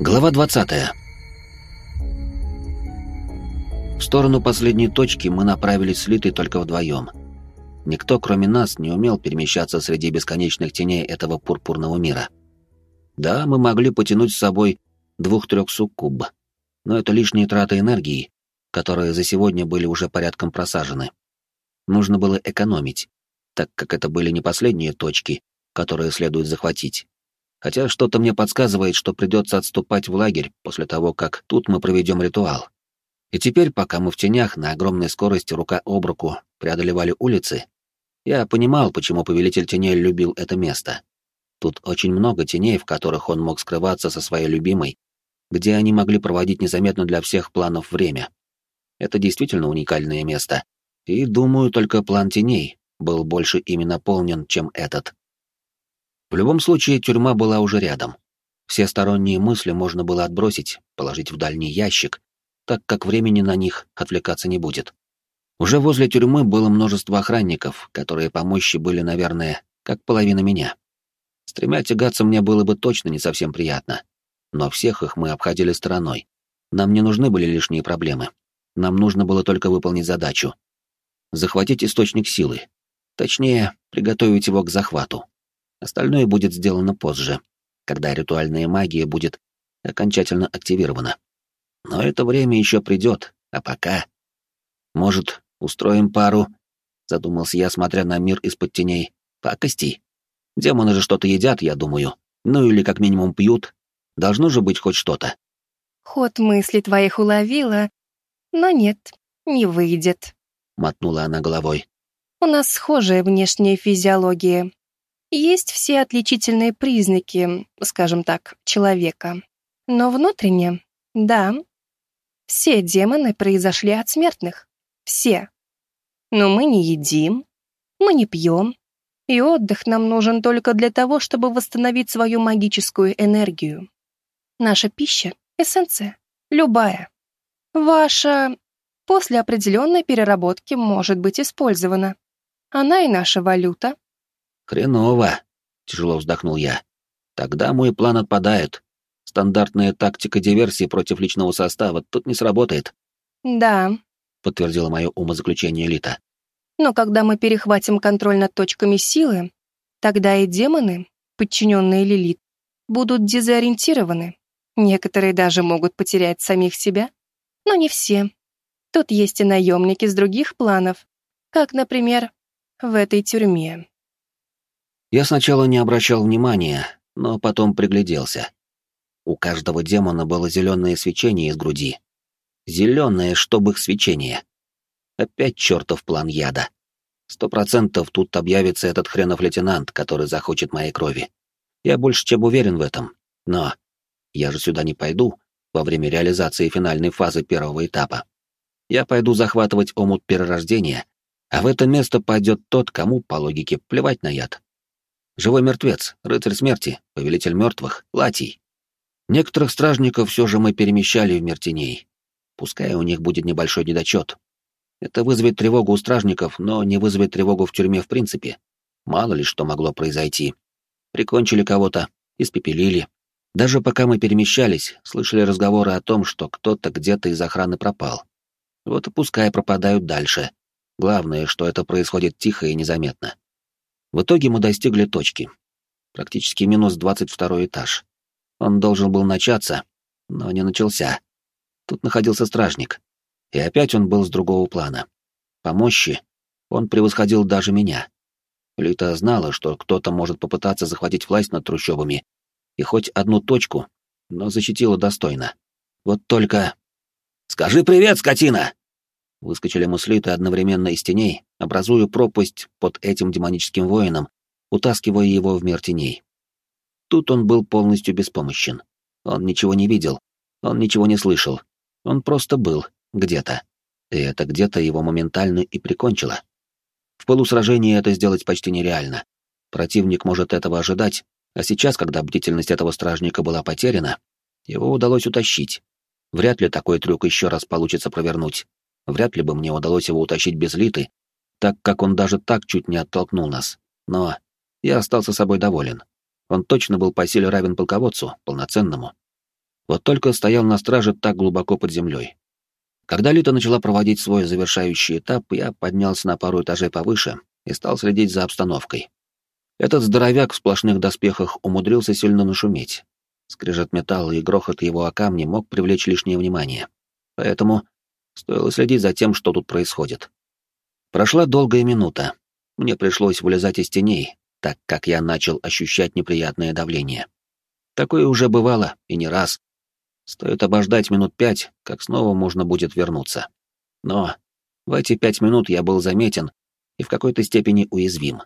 Глава 20. В сторону последней точки мы направились с Литой только вдвоем. Никто, кроме нас, не умел перемещаться среди бесконечных теней этого пурпурного мира. Да, мы могли потянуть с собой двух-трех суккуб, но это лишние траты энергии, которые за сегодня были уже порядком просажены. Нужно было экономить, так как это были не последние точки, которые следует захватить. Хотя что-то мне подсказывает, что придется отступать в лагерь после того, как тут мы проведем ритуал. И теперь, пока мы в тенях на огромной скорости рука об руку преодолевали улицы, я понимал, почему повелитель теней любил это место. Тут очень много теней, в которых он мог скрываться со своей любимой, где они могли проводить незаметно для всех планов время. Это действительно уникальное место. И, думаю, только план теней был больше ими наполнен, чем этот. В любом случае, тюрьма была уже рядом. Все сторонние мысли можно было отбросить, положить в дальний ящик, так как времени на них отвлекаться не будет. Уже возле тюрьмы было множество охранников, которые по мощи были, наверное, как половина меня. С тремя тягаться мне было бы точно не совсем приятно. Но всех их мы обходили стороной. Нам не нужны были лишние проблемы. Нам нужно было только выполнить задачу. Захватить источник силы. Точнее, приготовить его к захвату. Остальное будет сделано позже, когда ритуальная магия будет окончательно активирована. Но это время еще придет, а пока... Может, устроим пару? Задумался я, смотря на мир из-под теней. Пакости. Демоны же что-то едят, я думаю. Ну или как минимум пьют. Должно же быть хоть что-то. Ход мысли твоих уловила, но нет, не выйдет. Мотнула она головой. У нас схожая внешняя физиология. Есть все отличительные признаки, скажем так, человека. Но внутренне, да, все демоны произошли от смертных. Все. Но мы не едим, мы не пьем, и отдых нам нужен только для того, чтобы восстановить свою магическую энергию. Наша пища — эссенция, любая. Ваша после определенной переработки может быть использована. Она и наша валюта, «Хреново», — тяжело вздохнул я. «Тогда мой план отпадает. Стандартная тактика диверсии против личного состава тут не сработает». «Да», — подтвердила мое умозаключение Лита. «Но когда мы перехватим контроль над точками силы, тогда и демоны, подчиненные Лилит, будут дезориентированы. Некоторые даже могут потерять самих себя, но не все. Тут есть и наемники с других планов, как, например, в этой тюрьме. Я сначала не обращал внимания, но потом пригляделся. У каждого демона было зеленое свечение из груди. Зеленое, чтобы их свечение. Опять чертов план яда. Сто процентов тут объявится этот хренов лейтенант, который захочет моей крови. Я больше чем уверен в этом. Но я же сюда не пойду во время реализации финальной фазы первого этапа. Я пойду захватывать омут перерождения, а в это место пойдет тот, кому, по логике, плевать на яд. Живой мертвец, рыцарь смерти, повелитель мертвых, Латий. Некоторых стражников все же мы перемещали в мир теней. Пускай у них будет небольшой недочет. Это вызовет тревогу у стражников, но не вызовет тревогу в тюрьме в принципе. Мало ли что могло произойти. Прикончили кого-то, испепелили. Даже пока мы перемещались, слышали разговоры о том, что кто-то где-то из охраны пропал. Вот и пускай пропадают дальше. Главное, что это происходит тихо и незаметно. В итоге мы достигли точки. Практически минус 22 этаж. Он должен был начаться, но не начался. Тут находился стражник. И опять он был с другого плана. По мощи он превосходил даже меня. Лита знала, что кто-то может попытаться захватить власть над трущобами, и хоть одну точку, но защитила достойно. Вот только... «Скажи привет, скотина!» Выскочили Литой одновременно из теней, образуя пропасть под этим демоническим воином, утаскивая его в мир теней. Тут он был полностью беспомощен. Он ничего не видел, он ничего не слышал. Он просто был где-то. И это где-то его моментально и прикончило. В полусражении это сделать почти нереально. Противник может этого ожидать, а сейчас, когда бдительность этого стражника была потеряна, его удалось утащить. Вряд ли такой трюк еще раз получится провернуть. Вряд ли бы мне удалось его утащить без Литы, так как он даже так чуть не оттолкнул нас. Но я остался собой доволен. Он точно был по силе равен полководцу, полноценному. Вот только стоял на страже так глубоко под землей. Когда Лита начала проводить свой завершающий этап, я поднялся на пару этажей повыше и стал следить за обстановкой. Этот здоровяк в сплошных доспехах умудрился сильно нашуметь. Скрежет металла и грохот его о камни мог привлечь лишнее внимание. Поэтому стоило следить за тем, что тут происходит. Прошла долгая минута. Мне пришлось вылезать из теней, так как я начал ощущать неприятное давление. Такое уже бывало, и не раз. Стоит обождать минут пять, как снова можно будет вернуться. Но в эти пять минут я был заметен и в какой-то степени уязвим.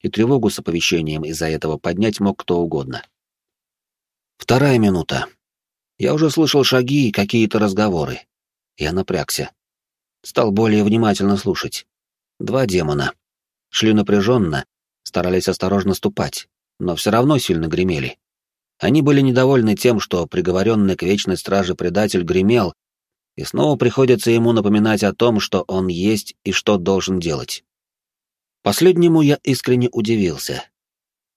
И тревогу с оповещением из-за этого поднять мог кто угодно. Вторая минута. Я уже слышал шаги и какие-то разговоры. Я напрягся. Стал более внимательно слушать. Два демона. Шли напряженно, старались осторожно ступать, но все равно сильно гремели. Они были недовольны тем, что приговоренный к вечной страже предатель гремел, и снова приходится ему напоминать о том, что он есть и что должен делать. Последнему я искренне удивился.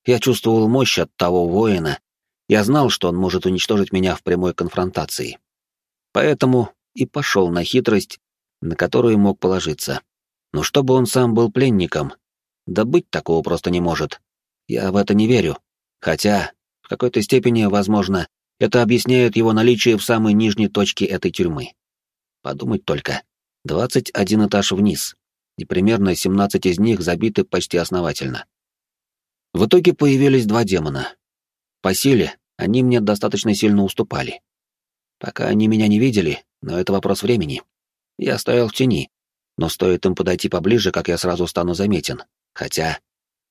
Я чувствовал мощь от того воина, я знал, что он может уничтожить меня в прямой конфронтации. Поэтому и пошел на хитрость, на которую мог положиться. Но чтобы он сам был пленником, да быть такого просто не может. Я в это не верю. Хотя, в какой-то степени, возможно, это объясняет его наличие в самой нижней точке этой тюрьмы. Подумать только. 21 этаж вниз, и примерно 17 из них забиты почти основательно. В итоге появились два демона. По силе они мне достаточно сильно уступали. Пока они меня не видели, но это вопрос времени. Я стоял в тени, но стоит им подойти поближе, как я сразу стану заметен. Хотя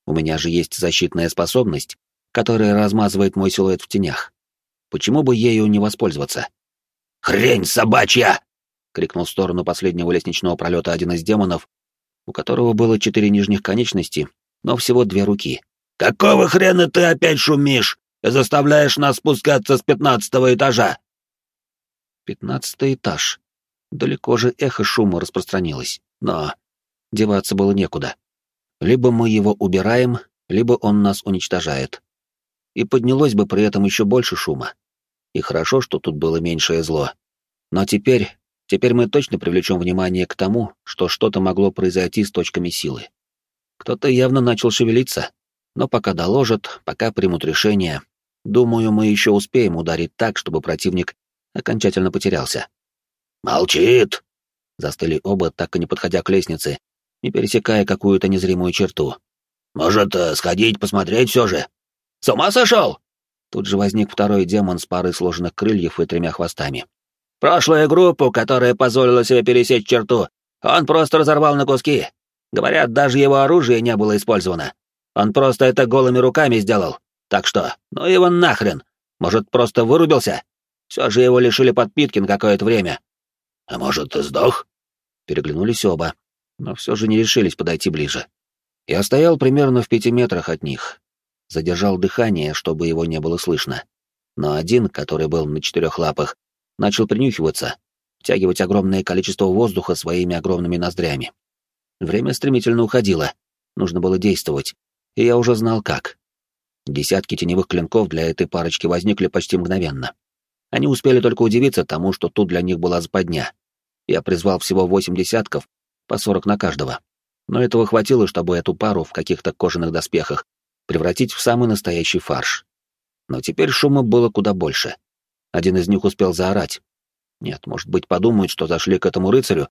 у меня же есть защитная способность, которая размазывает мой силуэт в тенях. Почему бы ею не воспользоваться? «Хрень собачья!» — крикнул в сторону последнего лестничного пролета один из демонов, у которого было четыре нижних конечности, но всего две руки. «Какого хрена ты опять шумишь и заставляешь нас спускаться с пятнадцатого этажа?» Пятнадцатый этаж. Далеко же эхо шума распространилось, но деваться было некуда. Либо мы его убираем, либо он нас уничтожает. И поднялось бы при этом еще больше шума. И хорошо, что тут было меньшее зло. Но теперь, теперь мы точно привлечем внимание к тому, что что-то могло произойти с точками силы. Кто-то явно начал шевелиться, но пока доложат, пока примут решение, думаю, мы еще успеем ударить так, чтобы противник окончательно потерялся. «Молчит!» Застыли оба, так и не подходя к лестнице, не пересекая какую-то незримую черту. «Может, э, сходить посмотреть все же?» «С ума сошел?» Тут же возник второй демон с парой сложенных крыльев и тремя хвостами. «Прошлую группу, которая позволила себе пересечь черту, он просто разорвал на куски. Говорят, даже его оружие не было использовано. Он просто это голыми руками сделал. Так что, ну его нахрен. Может, просто вырубился? Все же его лишили подпитки на какое-то время. «А может, ты сдох?» Переглянулись оба, но все же не решились подойти ближе. Я стоял примерно в пяти метрах от них. Задержал дыхание, чтобы его не было слышно. Но один, который был на четырех лапах, начал принюхиваться, втягивать огромное количество воздуха своими огромными ноздрями. Время стремительно уходило. Нужно было действовать. И я уже знал как. Десятки теневых клинков для этой парочки возникли почти мгновенно. Они успели только удивиться тому, что тут для них была западня. Я призвал всего восемь десятков, по сорок на каждого. Но этого хватило, чтобы эту пару в каких-то кожаных доспехах превратить в самый настоящий фарш. Но теперь шума было куда больше. Один из них успел заорать. Нет, может быть, подумают, что зашли к этому рыцарю,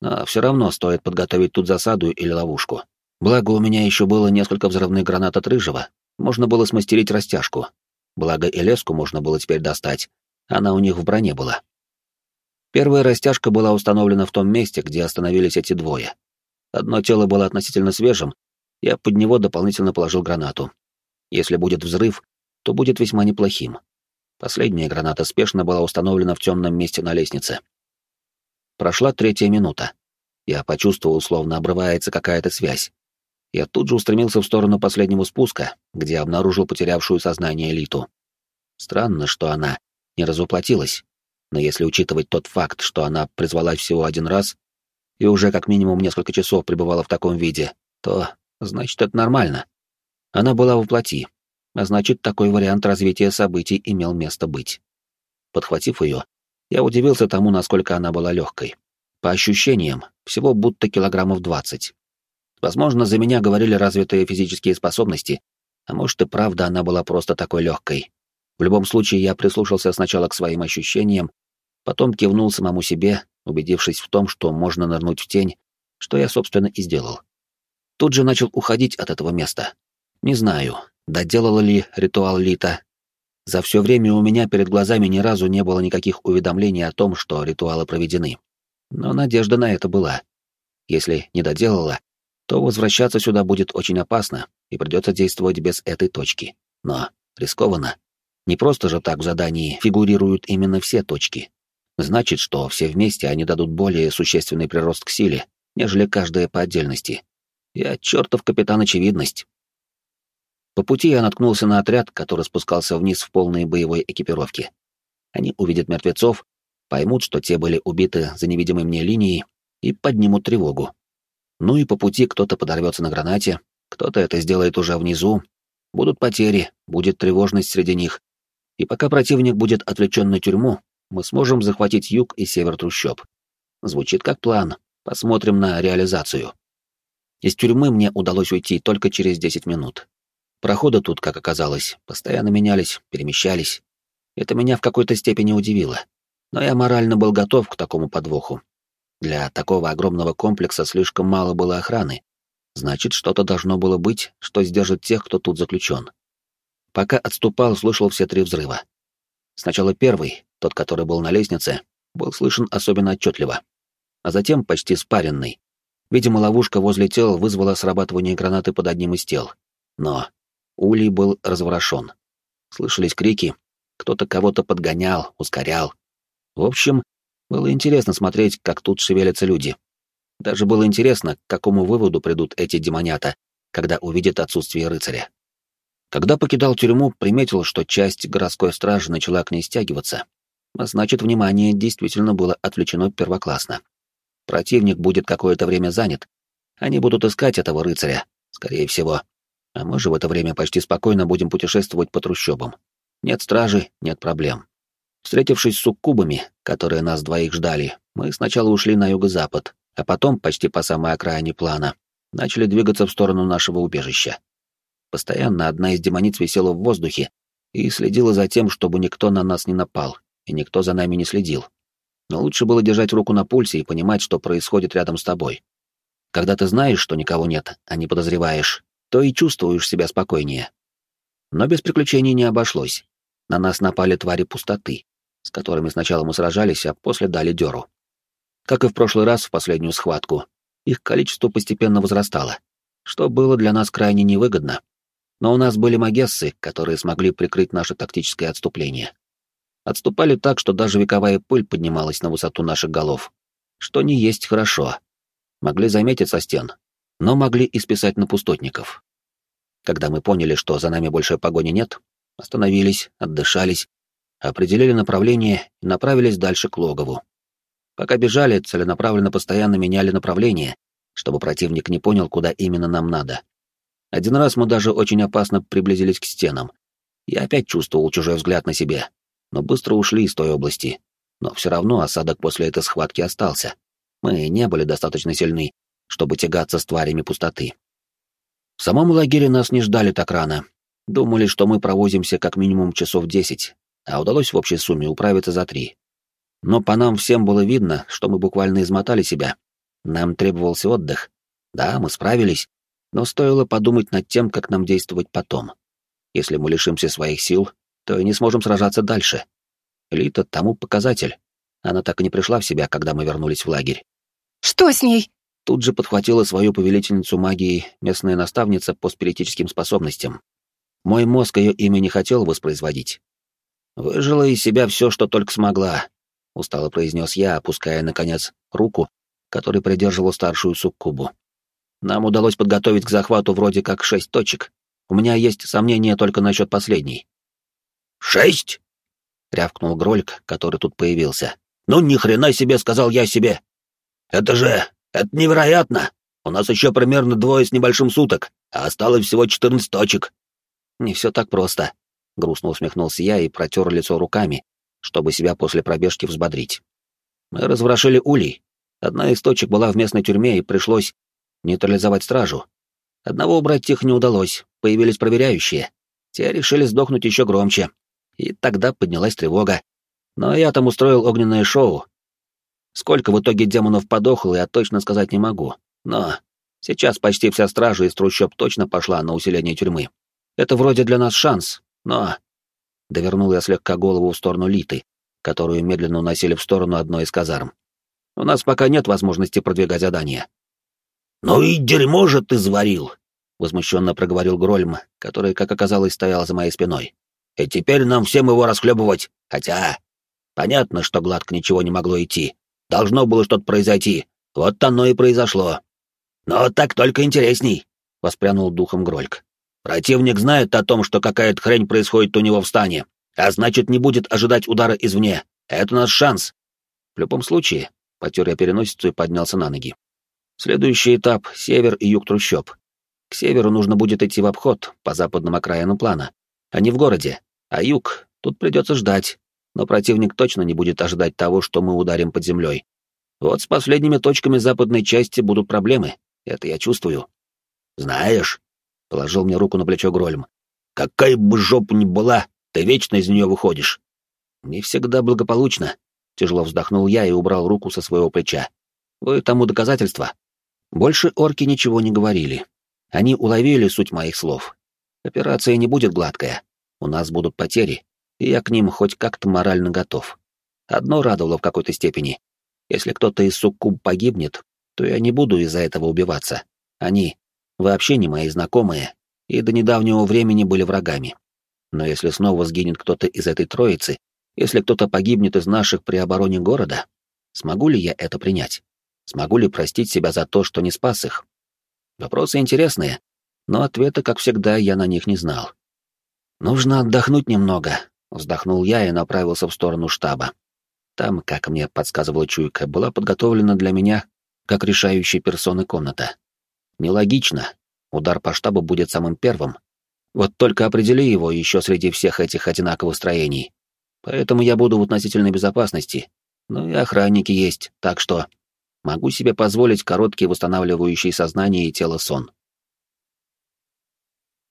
но все равно стоит подготовить тут засаду или ловушку. Благо, у меня еще было несколько взрывных гранат от рыжего, можно было смастерить растяжку. Благо, и леску можно было теперь достать, она у них в броне была. Первая растяжка была установлена в том месте, где остановились эти двое. Одно тело было относительно свежим, я под него дополнительно положил гранату. Если будет взрыв, то будет весьма неплохим. Последняя граната спешно была установлена в темном месте на лестнице. Прошла третья минута. Я почувствовал, словно обрывается какая-то связь. Я тут же устремился в сторону последнего спуска, где обнаружил потерявшую сознание Литу. Странно, что она не разуплотилась но если учитывать тот факт, что она призвалась всего один раз и уже как минимум несколько часов пребывала в таком виде, то, значит, это нормально. Она была воплоти, а значит, такой вариант развития событий имел место быть. Подхватив ее, я удивился тому, насколько она была легкой. По ощущениям, всего будто килограммов двадцать. Возможно, за меня говорили развитые физические способности, а может и правда она была просто такой легкой. В любом случае, я прислушался сначала к своим ощущениям, потом кивнул самому себе, убедившись в том, что можно нырнуть в тень, что я, собственно, и сделал. Тут же начал уходить от этого места. Не знаю, доделала ли ритуал Лита. За все время у меня перед глазами ни разу не было никаких уведомлений о том, что ритуалы проведены. Но надежда на это была. Если не доделала, то возвращаться сюда будет очень опасно, и придется действовать без этой точки. Но рискованно. Не просто же так в задании фигурируют именно все точки. Значит, что все вместе они дадут более существенный прирост к силе, нежели каждая по отдельности. Я чертов капитан очевидность. По пути я наткнулся на отряд, который спускался вниз в полной боевой экипировке. Они увидят мертвецов, поймут, что те были убиты за невидимой мне линией, и поднимут тревогу. Ну и по пути кто-то подорвется на гранате, кто-то это сделает уже внизу. Будут потери, будет тревожность среди них. И пока противник будет отвлечен на тюрьму, мы сможем захватить юг и север трущоб. Звучит как план. Посмотрим на реализацию. Из тюрьмы мне удалось уйти только через 10 минут. Проходы тут, как оказалось, постоянно менялись, перемещались. Это меня в какой-то степени удивило. Но я морально был готов к такому подвоху. Для такого огромного комплекса слишком мало было охраны. Значит, что-то должно было быть, что сдержит тех, кто тут заключен. Пока отступал, слышал все три взрыва. Сначала первый, тот, который был на лестнице, был слышен особенно отчетливо. А затем почти спаренный. Видимо, ловушка возле тел вызвала срабатывание гранаты под одним из тел. Но Улей был разворошен. Слышались крики, кто-то кого-то подгонял, ускорял. В общем, было интересно смотреть, как тут шевелятся люди. Даже было интересно, к какому выводу придут эти демонята, когда увидят отсутствие рыцаря. Когда покидал тюрьму, приметил, что часть городской стражи начала к ней стягиваться. А значит, внимание действительно было отвлечено первоклассно. Противник будет какое-то время занят. Они будут искать этого рыцаря, скорее всего. А мы же в это время почти спокойно будем путешествовать по трущобам. Нет стражи, нет проблем. Встретившись с суккубами, которые нас двоих ждали, мы сначала ушли на юго-запад, а потом, почти по самой окраине плана, начали двигаться в сторону нашего убежища. Постоянно одна из демониц висела в воздухе и следила за тем, чтобы никто на нас не напал, и никто за нами не следил. Но лучше было держать руку на пульсе и понимать, что происходит рядом с тобой. Когда ты знаешь, что никого нет, а не подозреваешь, то и чувствуешь себя спокойнее. Но без приключений не обошлось. На нас напали твари пустоты, с которыми сначала мы сражались, а после дали дёру. Как и в прошлый раз в последнюю схватку, их количество постепенно возрастало, что было для нас крайне невыгодно. Но у нас были магессы, которые смогли прикрыть наше тактическое отступление. Отступали так, что даже вековая пыль поднималась на высоту наших голов, что не есть хорошо. Могли заметить со стен, но могли и списать на пустотников. Когда мы поняли, что за нами больше погони нет, остановились, отдышались, определили направление и направились дальше к логову. Пока бежали, целенаправленно постоянно меняли направление, чтобы противник не понял, куда именно нам надо. Один раз мы даже очень опасно приблизились к стенам. Я опять чувствовал чужой взгляд на себе, но быстро ушли из той области. Но все равно осадок после этой схватки остался. Мы не были достаточно сильны, чтобы тягаться с тварями пустоты. В самом лагере нас не ждали так рано. Думали, что мы провозимся как минимум часов десять, а удалось в общей сумме управиться за три. Но по нам всем было видно, что мы буквально измотали себя. Нам требовался отдых. Да, мы справились, но стоило подумать над тем, как нам действовать потом. Если мы лишимся своих сил, то и не сможем сражаться дальше. Лита тому показатель. Она так и не пришла в себя, когда мы вернулись в лагерь. «Что с ней?» Тут же подхватила свою повелительницу магии местная наставница по спиритическим способностям. Мой мозг ее имя не хотел воспроизводить. «Выжила из себя все, что только смогла», — устало произнес я, опуская, наконец, руку, который придерживал старшую суккубу. «Нам удалось подготовить к захвату вроде как шесть точек. У меня есть сомнения только насчет последней». «Шесть?» — рявкнул Грольк, который тут появился. «Ну, ни хрена себе, сказал я себе! Это же это невероятно! У нас еще примерно двое с небольшим суток, а осталось всего четырнадцать точек. Не все так просто. Грустно усмехнулся я и протер лицо руками, чтобы себя после пробежки взбодрить. Мы разворошили улей. Одна из точек была в местной тюрьме, и пришлось нейтрализовать стражу. Одного убрать тихо не удалось, появились проверяющие. Те решили сдохнуть еще громче. И тогда поднялась тревога. Но я там устроил огненное шоу. Сколько в итоге демонов подохло, я точно сказать не могу. Но сейчас почти вся стража из трущоб точно пошла на усиление тюрьмы. Это вроде для нас шанс, но... Довернул я слегка голову в сторону Литы, которую медленно уносили в сторону одной из казарм. У нас пока нет возможности продвигать задания. «Ну и дерьмо же ты заварил!» — возмущенно проговорил Грольм, который, как оказалось, стоял за моей спиной. «И теперь нам всем его расхлебывать, хотя...» Понятно, что гладко ничего не могло идти. Должно было что-то произойти. Вот оно и произошло. «Но так только интересней», — воспрянул духом Грольк. «Противник знает о том, что какая-то хрень происходит у него в стане, а значит, не будет ожидать удара извне. Это наш шанс». В любом случае, потер я переносицу и поднялся на ноги. Следующий этап — север и юг трущоб. К северу нужно будет идти в обход, по западным окраинам плана, а не в городе. А юг, тут придется ждать. Но противник точно не будет ожидать того, что мы ударим под землей. Вот с последними точками западной части будут проблемы, это я чувствую. Знаешь, — положил мне руку на плечо Грольм, — какая бы жопа ни была, ты вечно из нее выходишь. Не всегда благополучно. Тяжело вздохнул я и убрал руку со своего плеча. Вы тому доказательство. Больше орки ничего не говорили. Они уловили суть моих слов. Операция не будет гладкая. У нас будут потери, и я к ним хоть как-то морально готов. Одно радовало в какой-то степени. Если кто-то из суккуб погибнет, то я не буду из-за этого убиваться. Они вообще не мои знакомые и до недавнего времени были врагами. Но если снова сгинет кто-то из этой троицы, если кто-то погибнет из наших при обороне города, смогу ли я это принять? Смогу ли простить себя за то, что не спас их? Вопросы интересные, но ответа, как всегда, я на них не знал. «Нужно отдохнуть немного», — вздохнул я и направился в сторону штаба. Там, как мне подсказывала чуйка, была подготовлена для меня как решающей персоны комната. Нелогично. Удар по штабу будет самым первым. Вот только определи его еще среди всех этих одинаковых строений. Поэтому я буду в относительной безопасности. Ну и охранники есть, так что могу себе позволить короткий восстанавливающий сознание и тело сон.